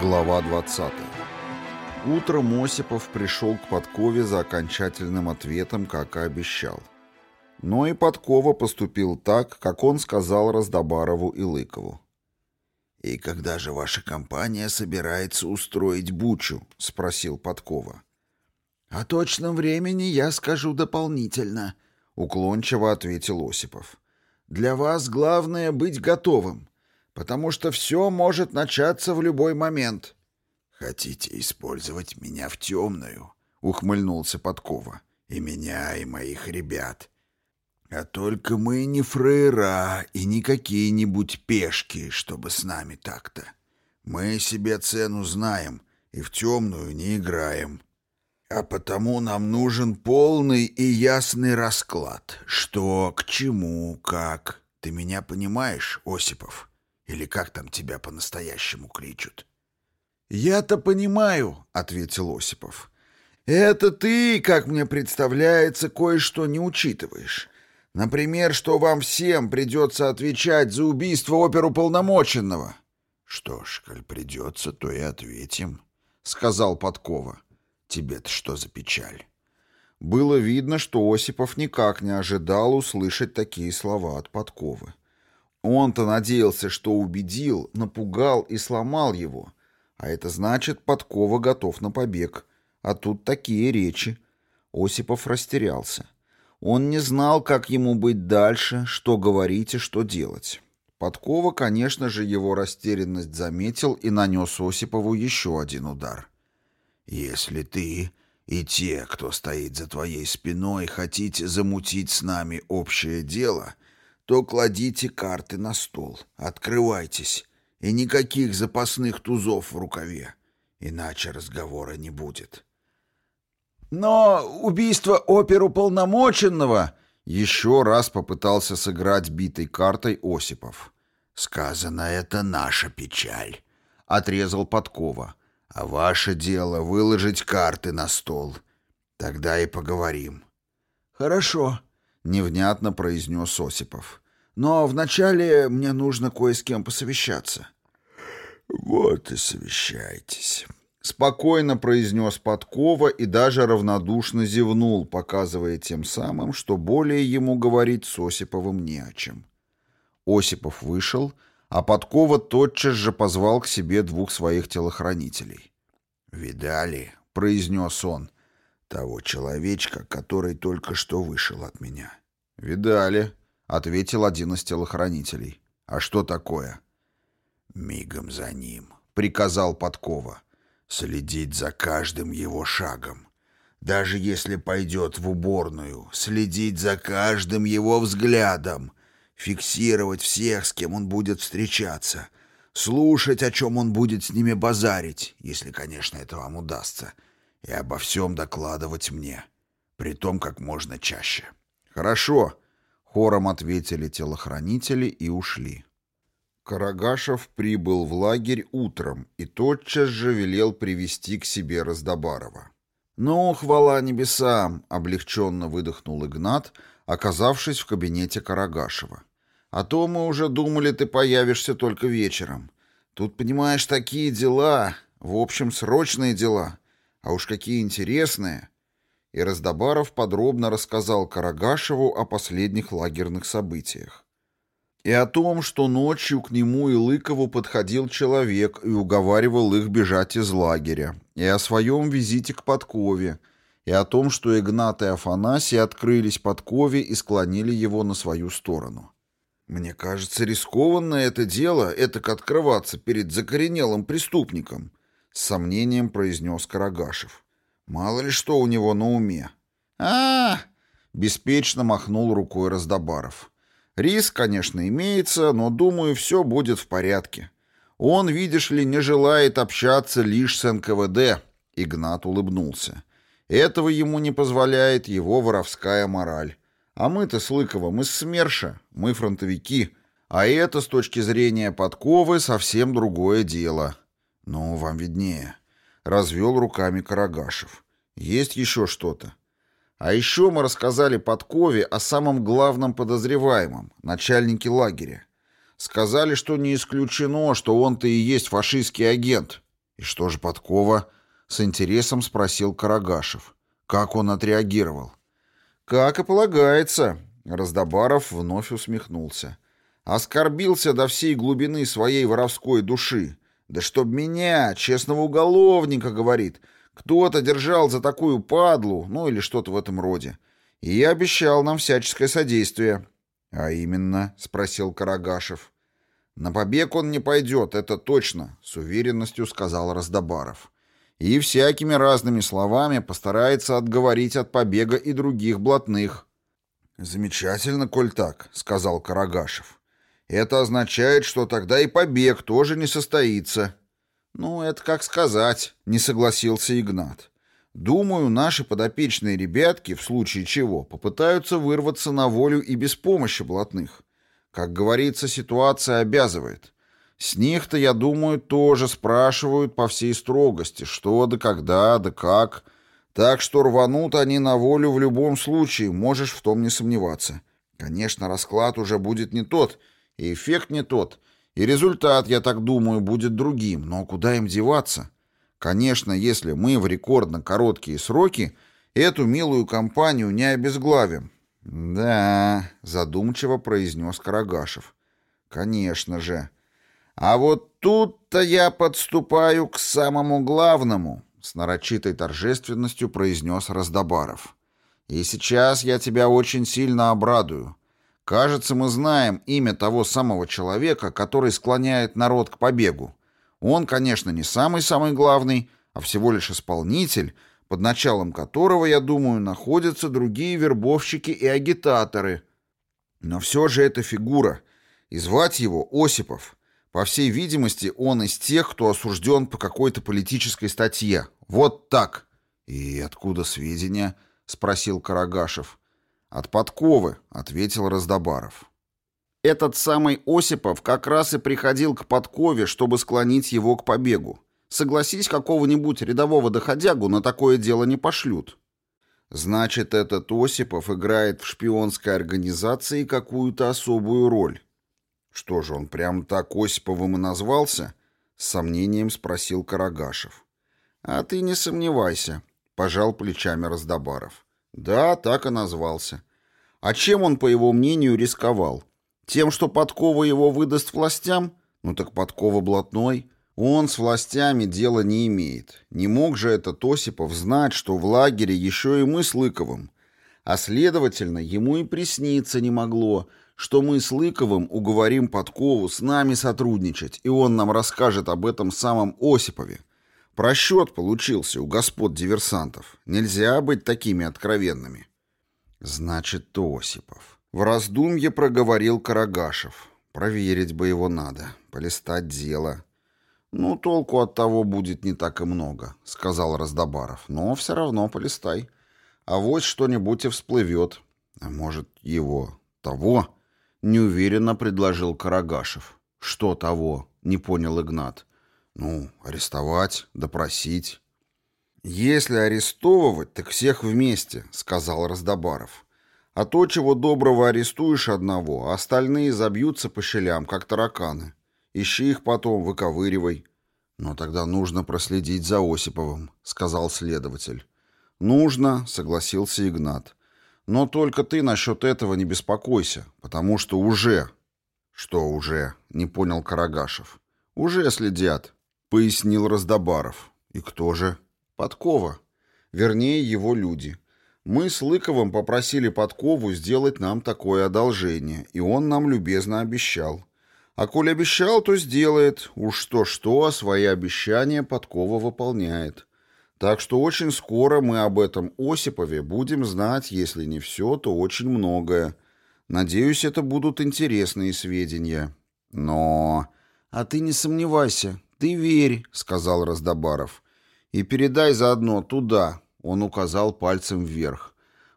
Глава 20. Утром Осипов пришел к Подкове за окончательным ответом, как и обещал. Но и Подкова поступил так, как он сказал Раздобарову и Лыкову. «И когда же ваша компания собирается устроить бучу?» — спросил Подкова. «О точном времени я скажу дополнительно», — уклончиво ответил Осипов. «Для вас главное быть готовым, потому что все может начаться в любой момент». «Хотите использовать меня в темную?» — ухмыльнулся Подкова. «И меня, и моих ребят. А только мы не фрейра и не какие-нибудь пешки, чтобы с нами так-то. Мы себе цену знаем и в темную не играем. А потому нам нужен полный и ясный расклад. Что, к чему, как. Ты меня понимаешь, Осипов? Или как там тебя по-настоящему кричат? «Я-то понимаю», — ответил Осипов. «Это ты, как мне представляется, кое-что не учитываешь». Например, что вам всем придется отвечать за убийство оперуполномоченного. — Что ж, коль придется, то и ответим, — сказал Подкова. — Тебе-то что за печаль? Было видно, что Осипов никак не ожидал услышать такие слова от Подковы. Он-то надеялся, что убедил, напугал и сломал его. А это значит, Подкова готов на побег. А тут такие речи. Осипов растерялся. Он не знал, как ему быть дальше, что говорить и что делать. Подкова, конечно же, его растерянность заметил и нанес Осипову еще один удар. «Если ты и те, кто стоит за твоей спиной, хотите замутить с нами общее дело, то кладите карты на стол, открывайтесь, и никаких запасных тузов в рукаве, иначе разговора не будет». Но убийство оперуполномоченного еще раз попытался сыграть битой картой Осипов. «Сказано, это наша печаль», — отрезал Подкова. «А ваше дело выложить карты на стол. Тогда и поговорим». «Хорошо», — невнятно произнес Осипов. «Но вначале мне нужно кое с кем посовещаться». «Вот и совещайтесь». Спокойно произнес Подкова и даже равнодушно зевнул, показывая тем самым, что более ему говорить с Осиповым не о чем. Осипов вышел, а Подкова тотчас же позвал к себе двух своих телохранителей. «Видали?» — произнес он. «Того человечка, который только что вышел от меня». «Видали», — ответил один из телохранителей. «А что такое?» «Мигом за ним», — приказал Подкова следить за каждым его шагом. Даже если пойдет в уборную, следить за каждым его взглядом, фиксировать всех, с кем он будет встречаться, слушать, о чем он будет с ними базарить, если, конечно, это вам удастся, и обо всем докладывать мне, при том как можно чаще. «Хорошо», — хором ответили телохранители и ушли. Карагашев прибыл в лагерь утром и тотчас же велел привести к себе Раздобарова. «Ну, хвала небесам!» — облегченно выдохнул Игнат, оказавшись в кабинете Карагашева. «А то мы уже думали, ты появишься только вечером. Тут, понимаешь, такие дела, в общем, срочные дела, а уж какие интересные!» И Раздобаров подробно рассказал Карагашеву о последних лагерных событиях и о том, что ночью к нему и Лыкову подходил человек и уговаривал их бежать из лагеря, и о своем визите к Подкове, и о том, что Игнат и Афанасий открылись Подкове и склонили его на свою сторону. «Мне кажется, рискованно это дело, этак открываться перед закоренелым преступником», с сомнением произнес Карагашев. «Мало ли что у него на уме». а, -а, -а беспечно махнул рукой Раздобаров. Риск, конечно, имеется, но, думаю, все будет в порядке. Он, видишь ли, не желает общаться лишь с НКВД. Игнат улыбнулся. Этого ему не позволяет его воровская мораль. А мы-то с Лыковым из СМЕРШа, мы фронтовики. А это, с точки зрения подковы, совсем другое дело. Ну, вам виднее. Развел руками Карагашев. Есть еще что-то? А еще мы рассказали Подкове о самом главном подозреваемом, начальнике лагеря. Сказали, что не исключено, что он-то и есть фашистский агент. И что же Подкова? С интересом спросил Карагашев. Как он отреагировал? Как и полагается. Раздобаров вновь усмехнулся. Оскорбился до всей глубины своей воровской души. Да чтоб меня, честного уголовника, говорит, кто-то держал за такую падлу, ну или что-то в этом роде. И обещал нам всяческое содействие. — А именно? — спросил Карагашев. — На побег он не пойдет, это точно, — с уверенностью сказал Раздобаров. И всякими разными словами постарается отговорить от побега и других блатных. — Замечательно, коль так, — сказал Карагашев. Это означает, что тогда и побег тоже не состоится. Ну, это как сказать, не согласился Игнат. Думаю, наши подопечные ребятки, в случае чего, попытаются вырваться на волю и без помощи блатных. Как говорится, ситуация обязывает. С них-то, я думаю, тоже спрашивают по всей строгости, что да когда, да как. Так что рванут они на волю в любом случае, можешь в том не сомневаться. Конечно, расклад уже будет не тот — и эффект не тот. И результат, я так думаю, будет другим. Но куда им деваться? Конечно, если мы в рекордно короткие сроки эту милую компанию не обезглавим. «Да», — задумчиво произнес Карагашев. «Конечно же. А вот тут-то я подступаю к самому главному», — с нарочитой торжественностью произнес Раздобаров. «И сейчас я тебя очень сильно обрадую. Кажется, мы знаем имя того самого человека, который склоняет народ к побегу. Он, конечно, не самый-самый главный, а всего лишь исполнитель, под началом которого, я думаю, находятся другие вербовщики и агитаторы. Но все же это фигура, и звать его Осипов. По всей видимости, он из тех, кто осужден по какой-то политической статье. Вот так. «И откуда сведения?» — спросил Карагашев. «От подковы», — ответил Раздобаров. Этот самый Осипов как раз и приходил к подкове, чтобы склонить его к побегу. Согласись, какого-нибудь рядового доходягу на такое дело не пошлют. Значит, этот Осипов играет в шпионской организации какую-то особую роль. Что же, он прям так Осиповым и назвался? С сомнением спросил Карагашев. А ты не сомневайся, пожал плечами Раздобаров. Да, так и назвался. А чем он, по его мнению, рисковал? Тем, что подкова его выдаст властям? Ну так подкова блатной. Он с властями дела не имеет. Не мог же этот Осипов знать, что в лагере еще и мы с Лыковым. А следовательно, ему и присниться не могло, что мы с Лыковым уговорим Подкову с нами сотрудничать, и он нам расскажет об этом самом Осипове. Просчет получился у господ диверсантов. Нельзя быть такими откровенными. Значит, Осипов. В раздумье проговорил Карагашев. Проверить бы его надо, полистать дело. Ну, толку от того будет не так и много, сказал Раздобаров. Но все равно полистай. А вот что-нибудь и всплывет. А может, его того? Неуверенно предложил Карагашев. Что того? Не понял Игнат. Ну, арестовать, допросить. Если арестовывать, так всех вместе, сказал Раздобаров. А то, чего доброго арестуешь одного, а остальные забьются по щелям, как тараканы. Ищи их потом, выковыривай. Но тогда нужно проследить за Осиповым, сказал следователь. Нужно, согласился Игнат. Но только ты насчет этого не беспокойся, потому что уже... Что уже? Не понял Карагашев. Уже следят. — пояснил Раздобаров. «И кто же?» «Подкова. Вернее, его люди. Мы с Лыковым попросили Подкову сделать нам такое одолжение, и он нам любезно обещал. А коль обещал, то сделает. Уж что-что, а свои обещания Подкова выполняет. Так что очень скоро мы об этом Осипове будем знать, если не все, то очень многое. Надеюсь, это будут интересные сведения. Но... А ты не сомневайся, «Ты верь», — сказал Раздобаров. «И передай заодно туда», — он указал пальцем вверх.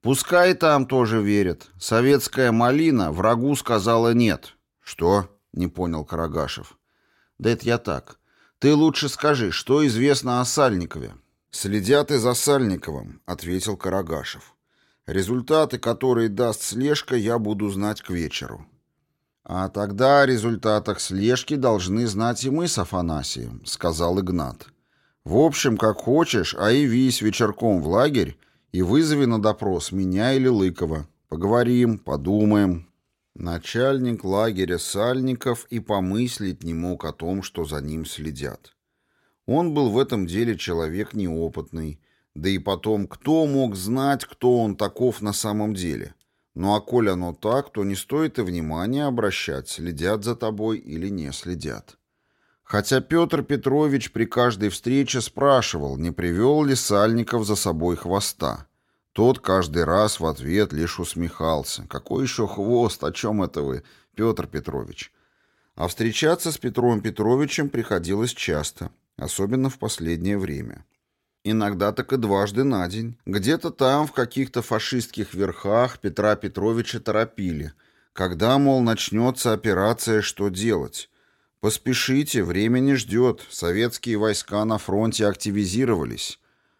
«Пускай там тоже верят. Советская малина врагу сказала нет». «Что?» — не понял Карагашев. «Да это я так. Ты лучше скажи, что известно о Сальникове?» «Следят и за Сальниковым», — ответил Карагашев. Результаты, которые даст слежка, я буду знать к вечеру. А тогда о результатах слежки должны знать и мы с Афанасием, сказал Игнат. В общем, как хочешь, а явись вечерком в лагерь и вызови на допрос меня или Лыкова. Поговорим, подумаем. Начальник лагеря Сальников и помыслить не мог о том, что за ним следят. Он был в этом деле человек неопытный, да и потом, кто мог знать, кто он таков на самом деле? Ну а коль оно так, то не стоит и внимания обращать, следят за тобой или не следят. Хотя Петр Петрович при каждой встрече спрашивал, не привел ли Сальников за собой хвоста. Тот каждый раз в ответ лишь усмехался. «Какой еще хвост? О чем это вы, Петр Петрович?» А встречаться с Петром Петровичем приходилось часто, особенно в последнее время. Иногда так и дважды на день. Где-то там, в каких-то фашистских верхах, Петра Петровича торопили. Когда, мол, начнется операция, что делать? Поспешите, время не ждет. Советские войска на фронте активизировались.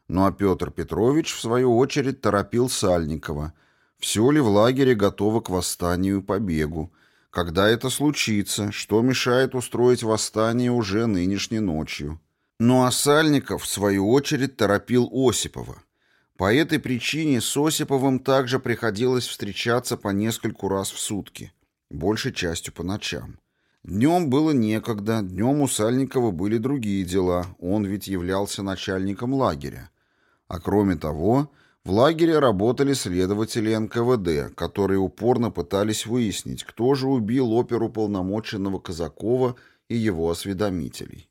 Ну а Петр Петрович, в свою очередь, торопил Сальникова. Все ли в лагере готово к восстанию и побегу? Когда это случится? Что мешает устроить восстание уже нынешней ночью? Ну а Сальников, в свою очередь, торопил Осипова. По этой причине с Осиповым также приходилось встречаться по нескольку раз в сутки, большей частью по ночам. Днем было некогда, днем у Сальникова были другие дела, он ведь являлся начальником лагеря. А кроме того, в лагере работали следователи НКВД, которые упорно пытались выяснить, кто же убил оперу полномоченного Казакова и его осведомителей.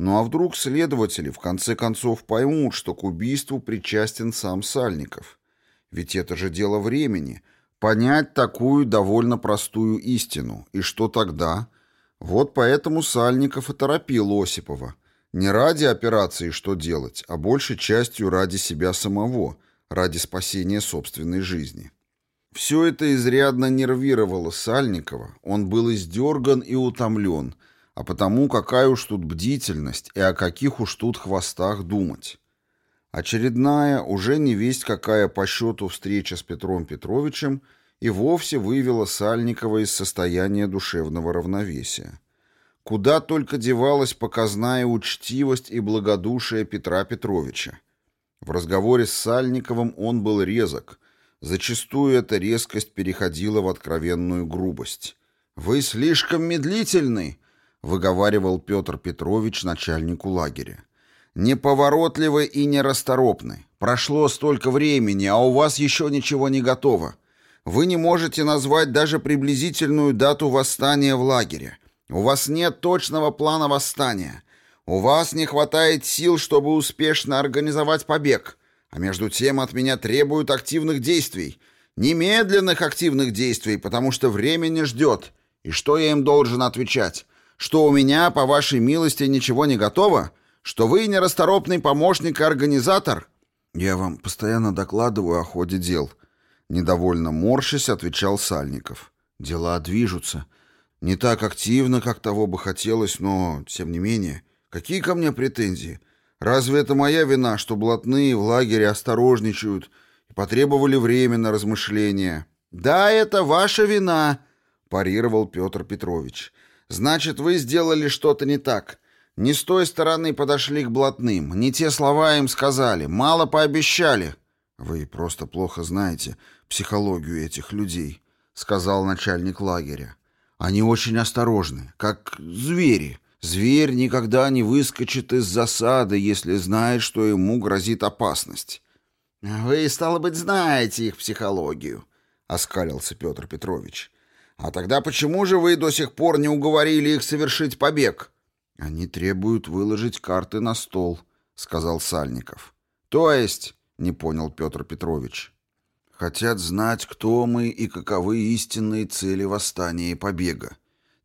Ну а вдруг следователи в конце концов поймут, что к убийству причастен сам Сальников? Ведь это же дело времени. Понять такую довольно простую истину. И что тогда? Вот поэтому Сальников и торопил Осипова. Не ради операции что делать, а большей частью ради себя самого, ради спасения собственной жизни. Все это изрядно нервировало Сальникова. Он был издерган и утомлен – а потому какая уж тут бдительность и о каких уж тут хвостах думать. Очередная, уже не весть какая по счету встреча с Петром Петровичем и вовсе вывела Сальникова из состояния душевного равновесия. Куда только девалась показная учтивость и благодушие Петра Петровича. В разговоре с Сальниковым он был резок. Зачастую эта резкость переходила в откровенную грубость. «Вы слишком медлительны!» Выговаривал Петр Петрович начальнику лагеря. «Неповоротливы и нерасторопны. Прошло столько времени, а у вас еще ничего не готово. Вы не можете назвать даже приблизительную дату восстания в лагере. У вас нет точного плана восстания. У вас не хватает сил, чтобы успешно организовать побег. А между тем от меня требуют активных действий. Немедленных активных действий, потому что время не ждет. И что я им должен отвечать? Что у меня, по вашей милости, ничего не готово? Что вы нерасторопный помощник и организатор?» «Я вам постоянно докладываю о ходе дел». Недовольно морщась, отвечал Сальников. «Дела движутся. Не так активно, как того бы хотелось, но, тем не менее, какие ко мне претензии? Разве это моя вина, что блатные в лагере осторожничают и потребовали время на размышления?» «Да, это ваша вина», — парировал Петр Петрович. Значит, вы сделали что-то не так. Не с той стороны подошли к блатным, не те слова им сказали, мало пообещали. Вы просто плохо знаете психологию этих людей, сказал начальник лагеря. Они очень осторожны, как звери. Зверь никогда не выскочит из засады, если знает, что ему грозит опасность. Вы, стало быть, знаете их психологию, оскалился Петр Петрович. «А тогда почему же вы до сих пор не уговорили их совершить побег?» «Они требуют выложить карты на стол», — сказал Сальников. «То есть?» — не понял Петр Петрович. «Хотят знать, кто мы и каковы истинные цели восстания и побега.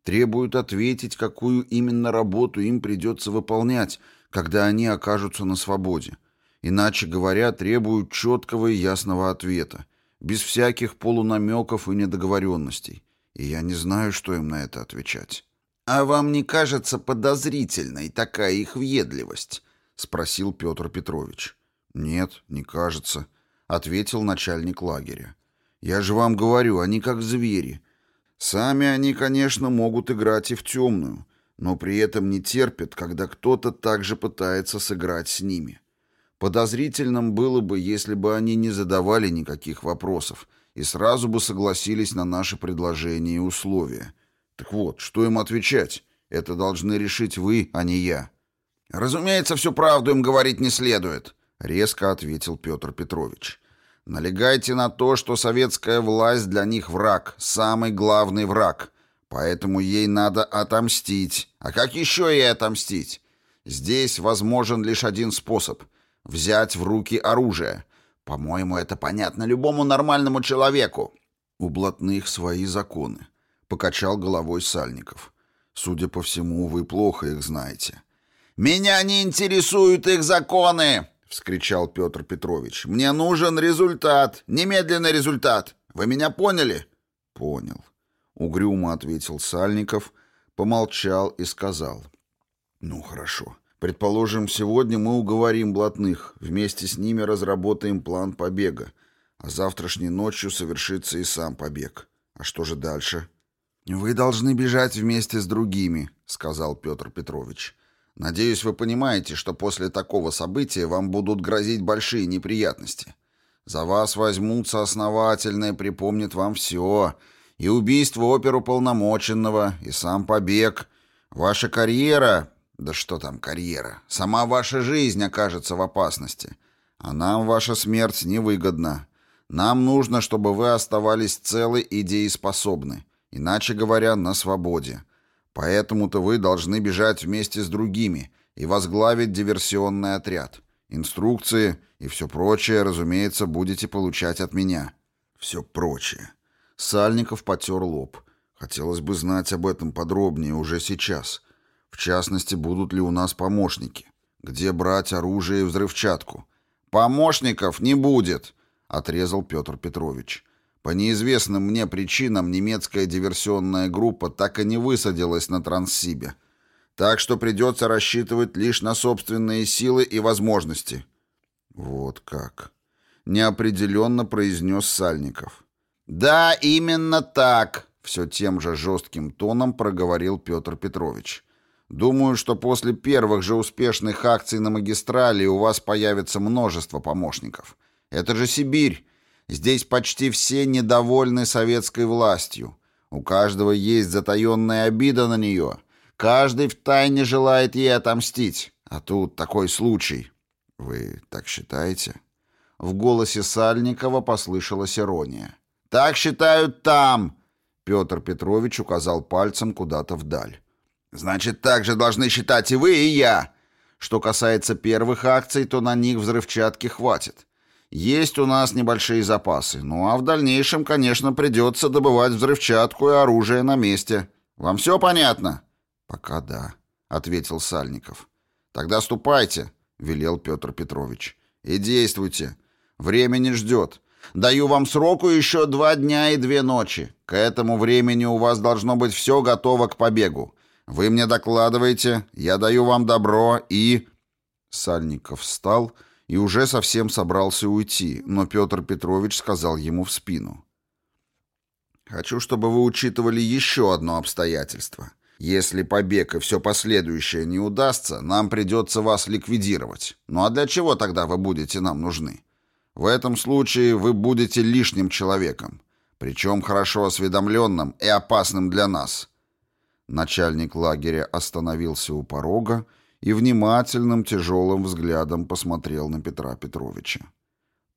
Требуют ответить, какую именно работу им придется выполнять, когда они окажутся на свободе. Иначе говоря, требуют четкого и ясного ответа, без всяких полунамеков и недоговоренностей и я не знаю, что им на это отвечать. «А вам не кажется подозрительной такая их въедливость?» — спросил Петр Петрович. «Нет, не кажется. — ответил начальник лагеря. «Я же вам говорю, они как звери. Сами они, конечно, могут играть и в темную, но при этом не терпят, когда кто-то также пытается сыграть с ними. Подозрительным было бы, если бы они не задавали никаких вопросов и сразу бы согласились на наши предложения и условия. Так вот, что им отвечать? Это должны решить вы, а не я». «Разумеется, всю правду им говорить не следует», — резко ответил Петр Петрович. «Налегайте на то, что советская власть для них враг, самый главный враг, поэтому ей надо отомстить. А как еще ей отомстить? Здесь возможен лишь один способ — взять в руки оружие. По-моему, это понятно любому нормальному человеку». «У блатных свои законы», — покачал головой Сальников. «Судя по всему, вы плохо их знаете». «Меня не интересуют их законы!» — вскричал Петр Петрович. «Мне нужен результат, немедленный результат. Вы меня поняли?» «Понял», — угрюмо ответил Сальников, помолчал и сказал. «Ну, хорошо. Предположим, сегодня мы уговорим блатных, вместе с ними разработаем план побега, а завтрашней ночью совершится и сам побег. А что же дальше?» «Вы должны бежать вместе с другими», — сказал Петр Петрович. Надеюсь, вы понимаете, что после такого события вам будут грозить большие неприятности. За вас возьмутся основательно и припомнят вам все. И убийство оперуполномоченного, и сам побег. Ваша карьера... Да что там карьера? Сама ваша жизнь окажется в опасности. А нам ваша смерть невыгодна. Нам нужно, чтобы вы оставались целы и дееспособны. Иначе говоря, на свободе. Поэтому-то вы должны бежать вместе с другими и возглавить диверсионный отряд. Инструкции и все прочее, разумеется, будете получать от меня. Все прочее. Сальников потер лоб. Хотелось бы знать об этом подробнее уже сейчас. В частности, будут ли у нас помощники? Где брать оружие и взрывчатку? «Помощников не будет», — отрезал Петр Петрович. По неизвестным мне причинам немецкая диверсионная группа так и не высадилась на Транссибе. Так что придется рассчитывать лишь на собственные силы и возможности. Вот как. Неопределенно произнес Сальников. Да, именно так, все тем же жестким тоном проговорил Петр Петрович. Думаю, что после первых же успешных акций на магистрали у вас появится множество помощников. Это же Сибирь. Здесь почти все недовольны советской властью. У каждого есть затаенная обида на нее. Каждый втайне желает ей отомстить. А тут такой случай. Вы так считаете? В голосе Сальникова послышалась ирония. Так считают там. Петр Петрович указал пальцем куда-то вдаль. Значит, так же должны считать и вы, и я. Что касается первых акций, то на них взрывчатки хватит. Есть у нас небольшие запасы, ну а в дальнейшем, конечно, придется добывать взрывчатку и оружие на месте. Вам все понятно?» «Пока да», — ответил Сальников. «Тогда ступайте», — велел Петр Петрович. «И действуйте. Время не ждет. Даю вам сроку еще два дня и две ночи. К этому времени у вас должно быть все готово к побегу. Вы мне докладываете, я даю вам добро и...» Сальников встал и уже совсем собрался уйти, но Петр Петрович сказал ему в спину. «Хочу, чтобы вы учитывали еще одно обстоятельство. Если побег и все последующее не удастся, нам придется вас ликвидировать. Ну а для чего тогда вы будете нам нужны? В этом случае вы будете лишним человеком, причем хорошо осведомленным и опасным для нас». Начальник лагеря остановился у порога и внимательным тяжелым взглядом посмотрел на Петра Петровича.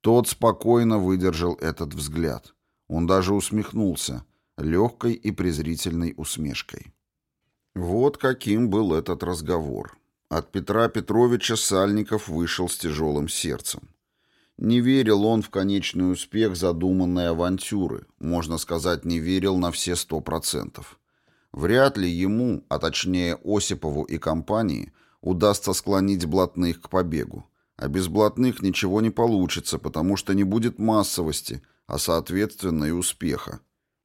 Тот спокойно выдержал этот взгляд. Он даже усмехнулся, легкой и презрительной усмешкой. Вот каким был этот разговор. От Петра Петровича Сальников вышел с тяжелым сердцем. Не верил он в конечный успех задуманной авантюры, можно сказать, не верил на все сто процентов. Вряд ли ему, а точнее Осипову и компании, удастся склонить блатных к побегу. А без блатных ничего не получится, потому что не будет массовости, а соответственно и успеха.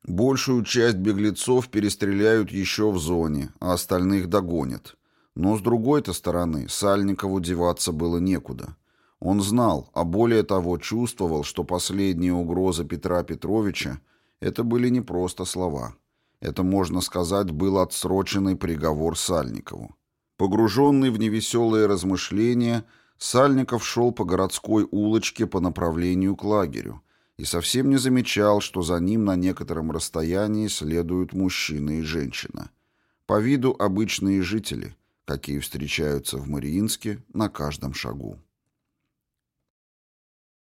Большую часть беглецов перестреляют еще в зоне, а остальных догонят. Но с другой-то стороны, Сальникову деваться было некуда. Он знал, а более того чувствовал, что последние угрозы Петра Петровича — это были не просто слова. Это, можно сказать, был отсроченный приговор Сальникову. Погруженный в невеселые размышления, Сальников шел по городской улочке по направлению к лагерю и совсем не замечал, что за ним на некотором расстоянии следуют мужчина и женщина. По виду обычные жители, какие встречаются в Мариинске на каждом шагу.